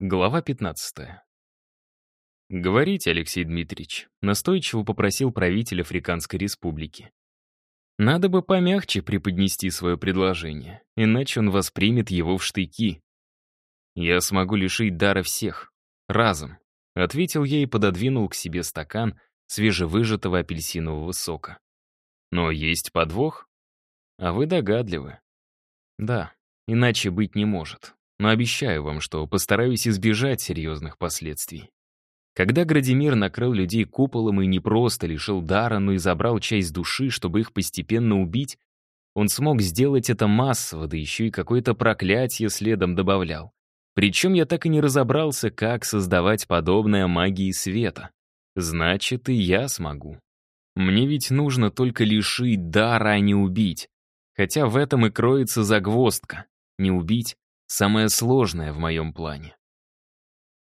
Глава 15. «Говорите, Алексей Дмитриевич», — настойчиво попросил правитель Африканской Республики. «Надо бы помягче преподнести свое предложение, иначе он воспримет его в штыки. Я смогу лишить дара всех. Разом», — ответил я и пододвинул к себе стакан свежевыжатого апельсинового сока. «Но есть подвох? А вы догадливы». «Да, иначе быть не может но обещаю вам, что постараюсь избежать серьезных последствий. Когда Градимир накрыл людей куполом и не просто лишил дара, но и забрал часть души, чтобы их постепенно убить, он смог сделать это массово, да еще и какое-то проклятие следом добавлял. Причем я так и не разобрался, как создавать подобное магии света. Значит, и я смогу. Мне ведь нужно только лишить дара, а не убить. Хотя в этом и кроется загвоздка. Не убить, Самое сложное в моем плане.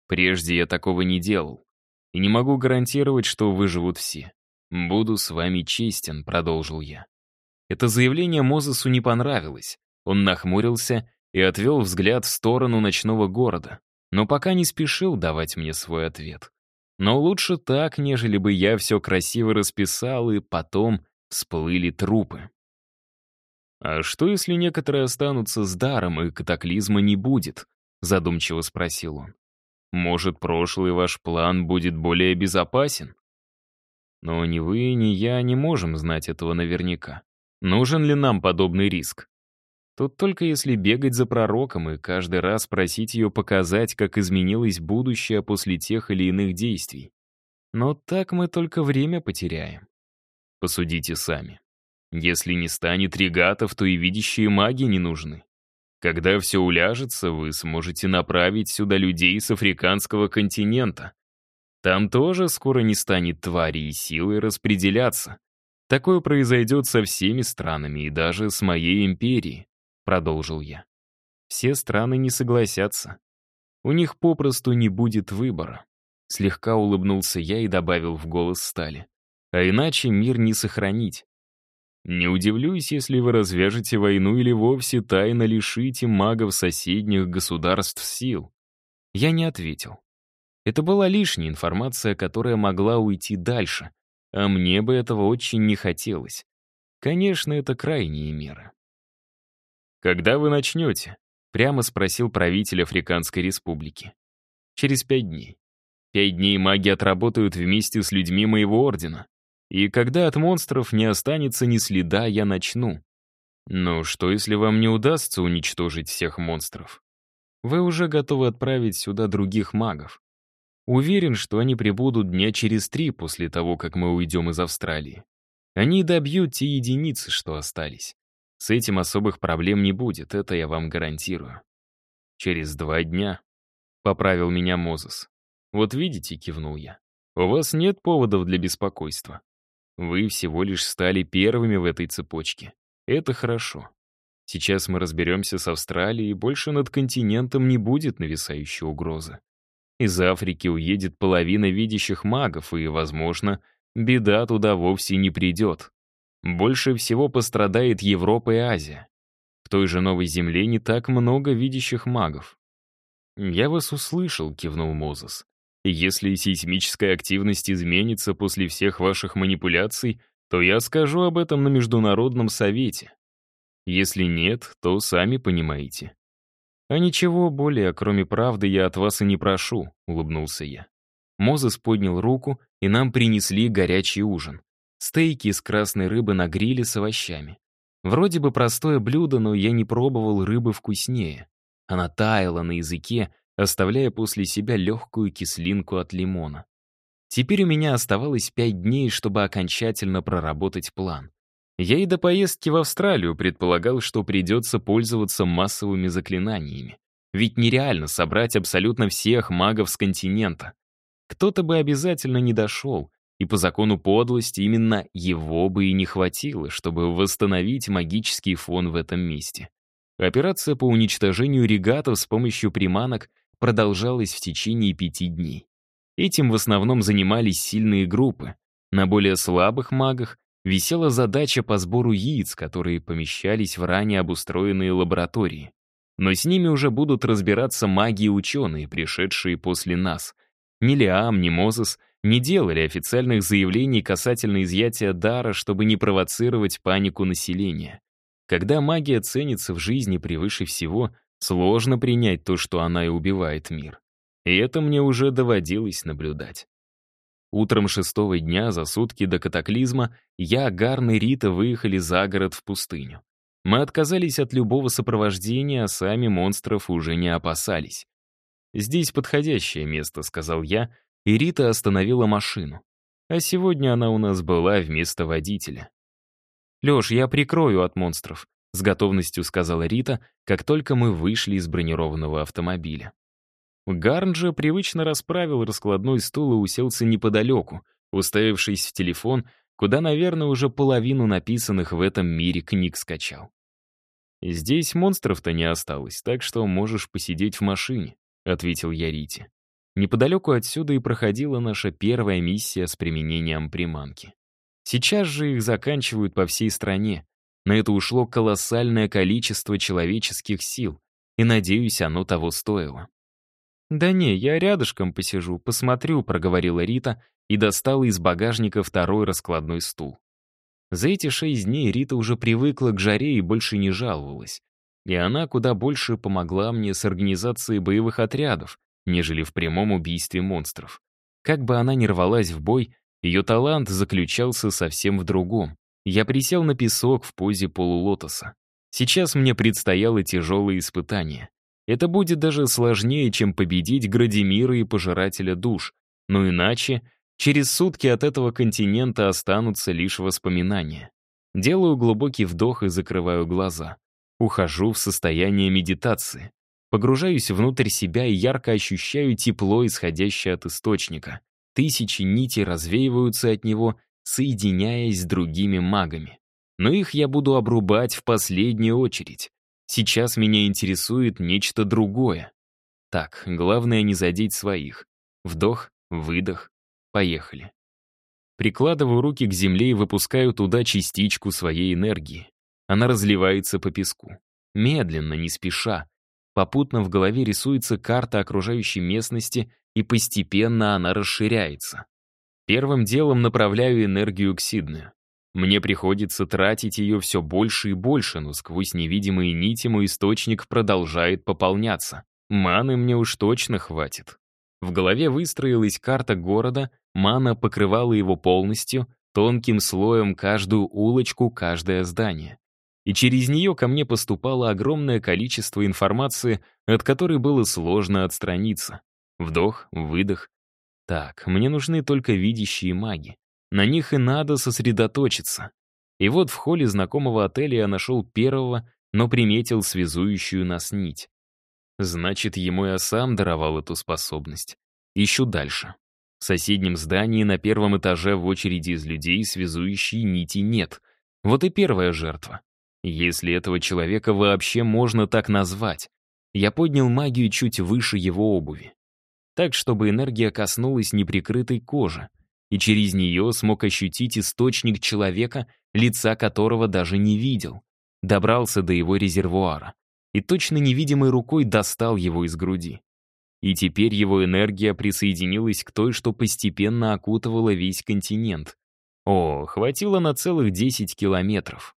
Прежде я такого не делал. И не могу гарантировать, что выживут все. «Буду с вами честен», — продолжил я. Это заявление Мозесу не понравилось. Он нахмурился и отвел взгляд в сторону ночного города, но пока не спешил давать мне свой ответ. Но лучше так, нежели бы я все красиво расписал, и потом всплыли трупы. «А что, если некоторые останутся с даром, и катаклизма не будет?» — задумчиво спросил он. «Может, прошлый ваш план будет более безопасен?» «Но ни вы, ни я не можем знать этого наверняка. Нужен ли нам подобный риск? Тут только если бегать за пророком и каждый раз просить ее показать, как изменилось будущее после тех или иных действий. Но так мы только время потеряем. Посудите сами. Если не станет регатов, то и видящие маги не нужны. Когда все уляжется, вы сможете направить сюда людей с африканского континента. Там тоже скоро не станет твари и силы распределяться. Такое произойдет со всеми странами и даже с моей империей, продолжил я. Все страны не согласятся. У них попросту не будет выбора. Слегка улыбнулся я и добавил в голос стали. А иначе мир не сохранить. Не удивлюсь, если вы развяжете войну или вовсе тайно лишите магов соседних государств сил. Я не ответил. Это была лишняя информация, которая могла уйти дальше, а мне бы этого очень не хотелось. Конечно, это крайние меры. «Когда вы начнете?» — прямо спросил правитель Африканской республики. «Через пять дней. Пять дней маги отработают вместе с людьми моего ордена. И когда от монстров не останется ни следа, я начну. Но что, если вам не удастся уничтожить всех монстров? Вы уже готовы отправить сюда других магов. Уверен, что они прибудут дня через три после того, как мы уйдем из Австралии. Они добьют те единицы, что остались. С этим особых проблем не будет, это я вам гарантирую. Через два дня, — поправил меня Мозес. Вот видите, кивнул я, у вас нет поводов для беспокойства. Вы всего лишь стали первыми в этой цепочке. Это хорошо. Сейчас мы разберемся с Австралией, и больше над континентом не будет нависающей угрозы. Из Африки уедет половина видящих магов, и, возможно, беда туда вовсе не придет. Больше всего пострадает Европа и Азия. В той же Новой Земле не так много видящих магов. «Я вас услышал», — кивнул Мозес. Если сейсмическая активность изменится после всех ваших манипуляций, то я скажу об этом на Международном совете. Если нет, то сами понимаете. А ничего более, кроме правды, я от вас и не прошу, улыбнулся я. Мозес поднял руку, и нам принесли горячий ужин. Стейки из красной рыбы на гриле с овощами. Вроде бы простое блюдо, но я не пробовал рыбы вкуснее. Она таяла на языке, оставляя после себя легкую кислинку от лимона. Теперь у меня оставалось пять дней, чтобы окончательно проработать план. Я и до поездки в Австралию предполагал, что придется пользоваться массовыми заклинаниями. Ведь нереально собрать абсолютно всех магов с континента. Кто-то бы обязательно не дошел, и по закону подлости именно его бы и не хватило, чтобы восстановить магический фон в этом месте. Операция по уничтожению регатов с помощью приманок продолжалась в течение пяти дней. Этим в основном занимались сильные группы. На более слабых магах висела задача по сбору яиц, которые помещались в ранее обустроенные лаборатории. Но с ними уже будут разбираться маги и ученые, пришедшие после нас. Ни Лиам, ни Мозес не делали официальных заявлений касательно изъятия дара, чтобы не провоцировать панику населения. Когда магия ценится в жизни превыше всего, сложно принять то, что она и убивает мир. И это мне уже доводилось наблюдать. Утром шестого дня, за сутки до катаклизма, я, Гарн и Рита выехали за город в пустыню. Мы отказались от любого сопровождения, а сами монстров уже не опасались. «Здесь подходящее место», — сказал я, и Рита остановила машину. А сегодня она у нас была вместо водителя. «Лёш, я прикрою от монстров», — с готовностью сказала Рита, как только мы вышли из бронированного автомобиля. Гарн же привычно расправил раскладной стул и уселся неподалеку, уставившись в телефон, куда, наверное, уже половину написанных в этом мире книг скачал. «Здесь монстров-то не осталось, так что можешь посидеть в машине», — ответил я Рите. Неподалеку отсюда и проходила наша первая миссия с применением приманки. Сейчас же их заканчивают по всей стране. На это ушло колоссальное количество человеческих сил, и, надеюсь, оно того стоило. «Да не, я рядышком посижу, посмотрю», — проговорила Рита и достала из багажника второй раскладной стул. За эти шесть дней Рита уже привыкла к жаре и больше не жаловалась. И она куда больше помогла мне с организацией боевых отрядов, нежели в прямом убийстве монстров. Как бы она ни рвалась в бой, ее талант заключался совсем в другом. Я присел на песок в позе полулотоса. Сейчас мне предстояло тяжелое испытание. Это будет даже сложнее, чем победить Градимира и Пожирателя душ. Но иначе, через сутки от этого континента останутся лишь воспоминания. Делаю глубокий вдох и закрываю глаза. Ухожу в состояние медитации. Погружаюсь внутрь себя и ярко ощущаю тепло, исходящее от источника. Тысячи нитей развеиваются от него, соединяясь с другими магами. Но их я буду обрубать в последнюю очередь. Сейчас меня интересует нечто другое. Так, главное не задеть своих. Вдох, выдох, поехали. Прикладываю руки к земле и выпускаю туда частичку своей энергии. Она разливается по песку. Медленно, не спеша. Попутно в голове рисуется карта окружающей местности, и постепенно она расширяется. Первым делом направляю энергию к Сиднею. Мне приходится тратить ее все больше и больше, но сквозь невидимые нити мой источник продолжает пополняться. Маны мне уж точно хватит. В голове выстроилась карта города, мана покрывала его полностью, тонким слоем каждую улочку, каждое здание. И через нее ко мне поступало огромное количество информации, от которой было сложно отстраниться. Вдох, выдох. Так, мне нужны только видящие маги. На них и надо сосредоточиться. И вот в холле знакомого отеля я нашел первого, но приметил связующую нас нить. Значит, ему я сам даровал эту способность. Ищу дальше. В соседнем здании на первом этаже в очереди из людей связующей нити нет. Вот и первая жертва. Если этого человека вообще можно так назвать. Я поднял магию чуть выше его обуви. Так, чтобы энергия коснулась неприкрытой кожи и через нее смог ощутить источник человека, лица которого даже не видел. Добрался до его резервуара и точно невидимой рукой достал его из груди. И теперь его энергия присоединилась к той, что постепенно окутывала весь континент. О, хватило на целых 10 километров.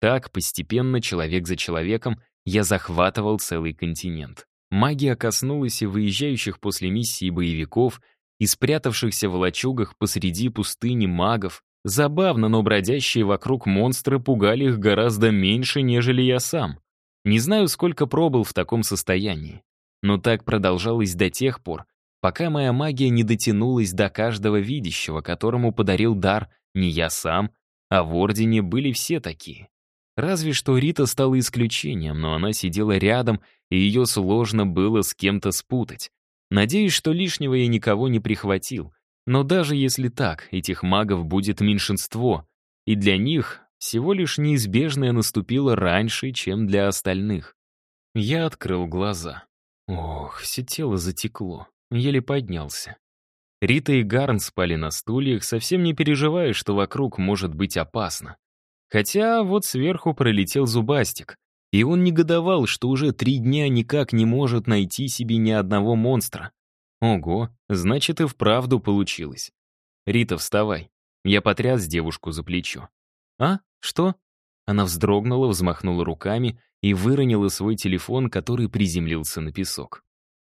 Так, постепенно, человек за человеком, я захватывал целый континент. Магия коснулась и выезжающих после миссии боевиков — и спрятавшихся в лачугах посреди пустыни магов. Забавно, но бродящие вокруг монстры пугали их гораздо меньше, нежели я сам. Не знаю, сколько пробыл в таком состоянии. Но так продолжалось до тех пор, пока моя магия не дотянулась до каждого видящего, которому подарил дар не я сам, а в Ордене были все такие. Разве что Рита стала исключением, но она сидела рядом, и ее сложно было с кем-то спутать. Надеюсь, что лишнего я никого не прихватил. Но даже если так, этих магов будет меньшинство, и для них всего лишь неизбежное наступило раньше, чем для остальных. Я открыл глаза. Ох, все тело затекло. Еле поднялся. Рита и Гарн спали на стульях, совсем не переживая, что вокруг может быть опасно. Хотя вот сверху пролетел зубастик. И он негодовал, что уже три дня никак не может найти себе ни одного монстра. Ого, значит и вправду получилось. «Рита, вставай». Я потряс девушку за плечо. «А? Что?» Она вздрогнула, взмахнула руками и выронила свой телефон, который приземлился на песок.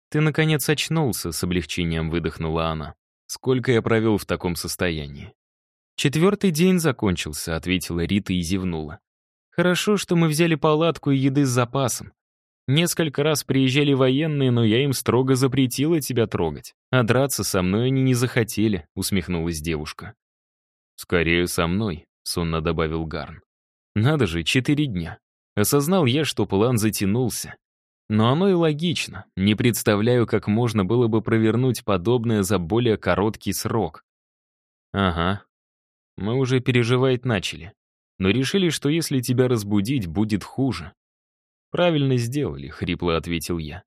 «Ты, наконец, очнулся», — с облегчением выдохнула она. «Сколько я провел в таком состоянии?» «Четвертый день закончился», — ответила Рита и зевнула. «Хорошо, что мы взяли палатку и еды с запасом. Несколько раз приезжали военные, но я им строго запретила тебя трогать. А драться со мной они не захотели», — усмехнулась девушка. «Скорее со мной», — сонно добавил Гарн. «Надо же, четыре дня. Осознал я, что план затянулся. Но оно и логично. Не представляю, как можно было бы провернуть подобное за более короткий срок. Ага. Мы уже переживать начали. Но решили, что если тебя разбудить, будет хуже. «Правильно сделали», — хрипло ответил я.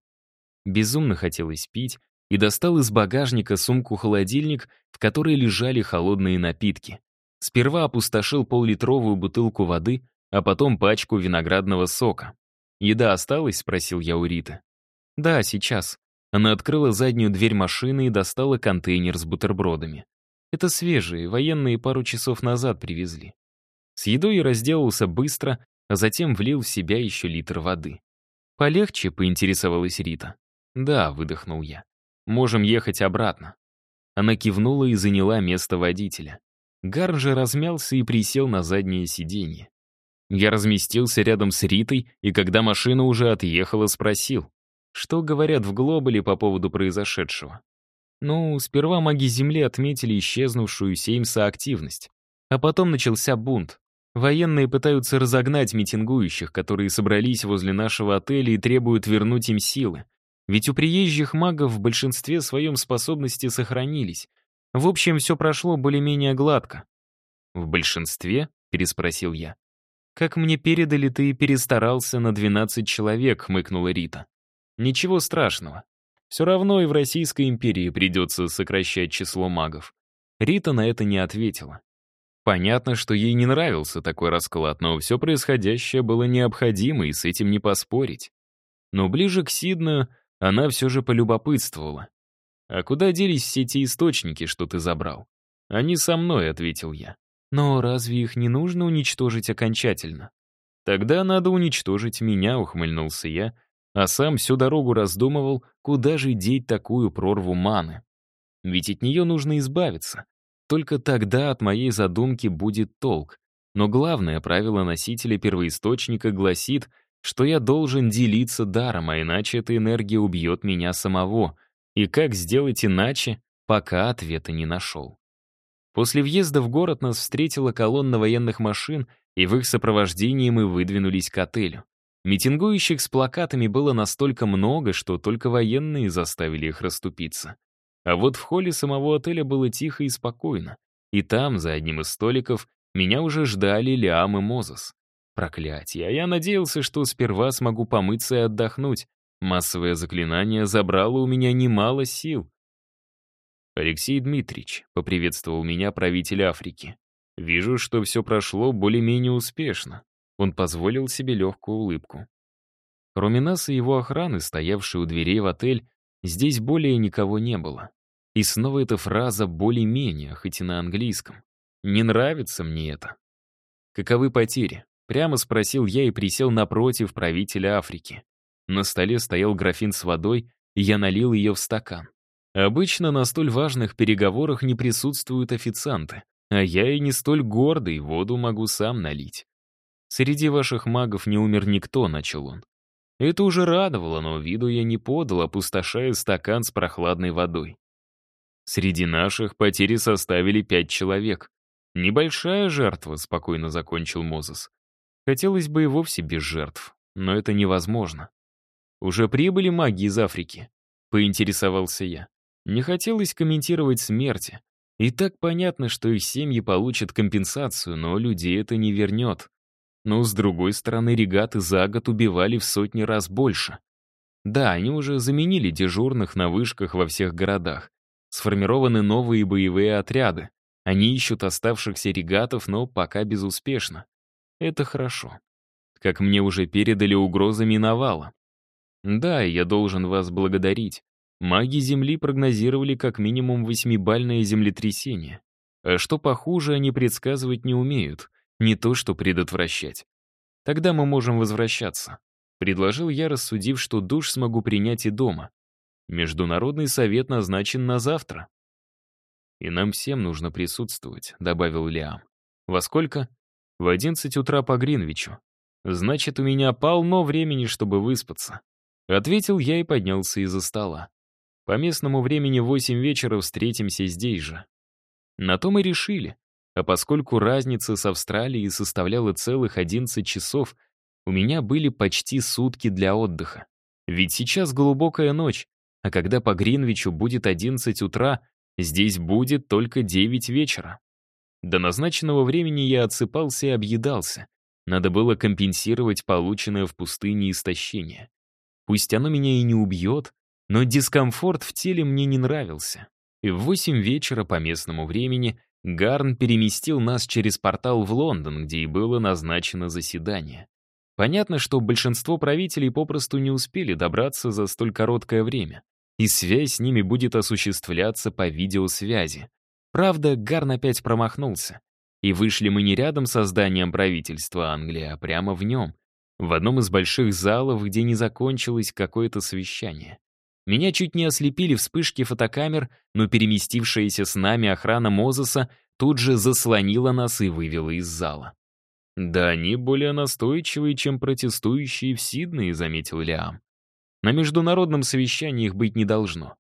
Безумно хотелось пить, и достал из багажника сумку-холодильник, в которой лежали холодные напитки. Сперва опустошил поллитровую бутылку воды, а потом пачку виноградного сока. «Еда осталась?» — спросил я у Риты. «Да, сейчас». Она открыла заднюю дверь машины и достала контейнер с бутербродами. Это свежие, военные пару часов назад привезли. С едой разделался быстро, а затем влил в себя еще литр воды. «Полегче?» — поинтересовалась Рита. «Да», — выдохнул я. «Можем ехать обратно». Она кивнула и заняла место водителя. Гарн же размялся и присел на заднее сиденье. Я разместился рядом с Ритой, и когда машина уже отъехала, спросил, что говорят в Глобале по поводу произошедшего. Ну, сперва маги Земли отметили исчезнувшую Сеймса активность. А потом начался бунт. Военные пытаются разогнать митингующих, которые собрались возле нашего отеля и требуют вернуть им силы. Ведь у приезжих магов в большинстве своем способности сохранились. В общем, все прошло более-менее гладко. «В большинстве?» — переспросил я. «Как мне передали, ты перестарался на 12 человек», — хмыкнула Рита. «Ничего страшного. Все равно и в Российской империи придется сокращать число магов». Рита на это не ответила. Понятно, что ей не нравился такой расклад, но все происходящее было необходимо, и с этим не поспорить. Но ближе к Сидну она все же полюбопытствовала. «А куда делись все те источники, что ты забрал?» «Они со мной», — ответил я. Но разве их не нужно уничтожить окончательно? Тогда надо уничтожить меня, ухмыльнулся я, а сам всю дорогу раздумывал, куда же деть такую прорву маны. Ведь от нее нужно избавиться. Только тогда от моей задумки будет толк. Но главное правило носителя первоисточника гласит, что я должен делиться даром, а иначе эта энергия убьет меня самого. И как сделать иначе, пока ответа не нашел. После въезда в город нас встретила колонна военных машин, и в их сопровождении мы выдвинулись к отелю. Митингующих с плакатами было настолько много, что только военные заставили их расступиться. А вот в холле самого отеля было тихо и спокойно. И там, за одним из столиков, меня уже ждали Лиам и Мозес. Проклятие, а я надеялся, что сперва смогу помыться и отдохнуть. Массовое заклинание забрало у меня немало сил. «Алексей Дмитриевич», — поприветствовал меня правитель Африки. «Вижу, что все прошло более-менее успешно». Он позволил себе легкую улыбку. Кроме и его охраны, стоявшей у дверей в отель, здесь более никого не было. И снова эта фраза «более-менее», хоть и на английском. Не нравится мне это. «Каковы потери?» — прямо спросил я и присел напротив правителя Африки. На столе стоял графин с водой, и я налил ее в стакан. Обычно на столь важных переговорах не присутствуют официанты, а я и не столь гордый, воду могу сам налить. Среди ваших магов не умер никто, начал он. Это уже радовало, но виду я не подал, опустошая стакан с прохладной водой. Среди наших потери составили пять человек. Небольшая жертва, спокойно закончил Мозес. Хотелось бы и вовсе без жертв, но это невозможно. Уже прибыли маги из Африки? Поинтересовался я. Не хотелось комментировать смерти. И так понятно, что их семьи получат компенсацию, но людей это не вернет. Но, с другой стороны, регаты за год убивали в сотни раз больше. Да, они уже заменили дежурных на вышках во всех городах. Сформированы новые боевые отряды. Они ищут оставшихся регатов, но пока безуспешно. Это хорошо. как мне уже передали, угроза миновала. Да, я должен вас благодарить. Маги Земли прогнозировали как минимум восьмибальное землетрясение. А что похуже, они предсказывать не умеют, не то что предотвращать. Тогда мы можем возвращаться. Предложил я, рассудив, что душ смогу принять и дома. Международный совет назначен на завтра. «И нам всем нужно присутствовать», — добавил Лиам. «Во сколько?» «В одиннадцать утра по Гринвичу. Значит, у меня полно времени, чтобы выспаться». Ответил я и поднялся из-за стола. По местному времени в восемь вечера встретимся здесь же. На то мы решили. А поскольку разница с Австралией составляла целых 11 часов, у меня были почти сутки для отдыха. Ведь сейчас глубокая ночь, а когда по Гринвичу будет 11 утра, здесь будет только 9 вечера. До назначенного времени я отсыпался и объедался. Надо было компенсировать полученное в пустыне истощение. Пусть оно меня и не убьет, но дискомфорт в теле мне не нравился. И в 8 вечера по местному времени Гарн переместил нас через портал в Лондон, где и было назначено заседание. Понятно, что большинство правителей попросту не успели добраться за столь короткое время, и связь с ними будет осуществляться по видеосвязи. Правда, Гарн опять промахнулся. И вышли мы не рядом со зданием правительства Англии, а прямо в нем, в одном из больших залов, где не закончилось какое-то совещание. Меня чуть не ослепили вспышки фотокамер, но переместившаяся с нами охрана Мозеса тут же заслонила нас и вывела из зала. «Да они более настойчивые, чем протестующие в Сиднее», — заметил Лиам. «На международном совещании их быть не должно.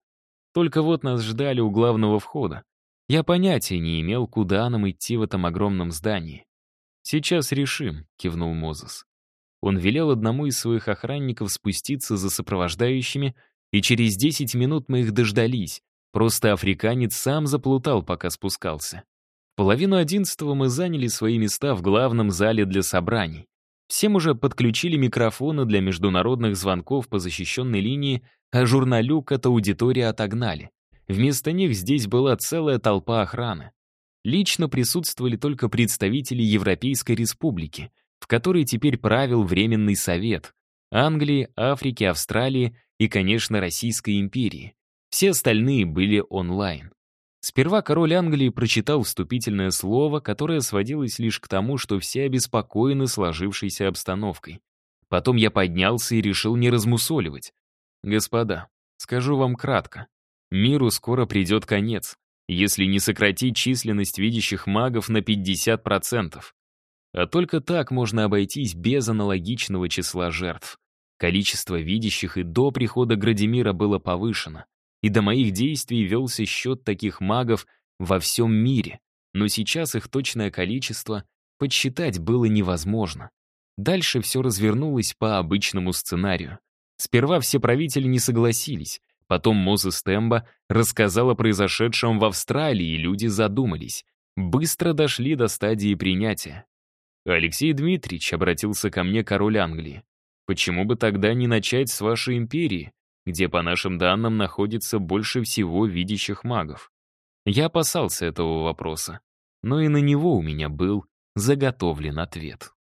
Только вот нас ждали у главного входа. Я понятия не имел, куда нам идти в этом огромном здании. «Сейчас решим», — кивнул Мозес. Он велел одному из своих охранников спуститься за сопровождающими, и через 10 минут мы их дождались. Просто африканец сам заплутал, пока спускался. Половину одиннадцатого мы заняли свои места в главном зале для собраний. Всем уже подключили микрофоны для международных звонков по защищенной линии, а журналюк от аудитории отогнали. Вместо них здесь была целая толпа охраны. Лично присутствовали только представители Европейской Республики, в которой теперь правил Временный Совет, Англии, Африки, Австралии и, конечно, Российской империи. Все остальные были онлайн. Сперва король Англии прочитал вступительное слово, которое сводилось лишь к тому, что все обеспокоены сложившейся обстановкой. Потом я поднялся и решил не размусоливать. «Господа, скажу вам кратко. Миру скоро придет конец, если не сократить численность видящих магов на 50%. А только так можно обойтись без аналогичного числа жертв. Количество видящих и до прихода Градимира было повышено и до моих действий велся счет таких магов во всем мире, но сейчас их точное количество подсчитать было невозможно. Дальше все развернулось по обычному сценарию. Сперва все правители не согласились, потом Мозес Темба рассказал о произошедшем в Австралии, и люди задумались. Быстро дошли до стадии принятия. Алексей Дмитриевич обратился ко мне король Англии. Почему бы тогда не начать с вашей империи? где, по нашим данным, находится больше всего видящих магов. Я опасался этого вопроса, но и на него у меня был заготовлен ответ.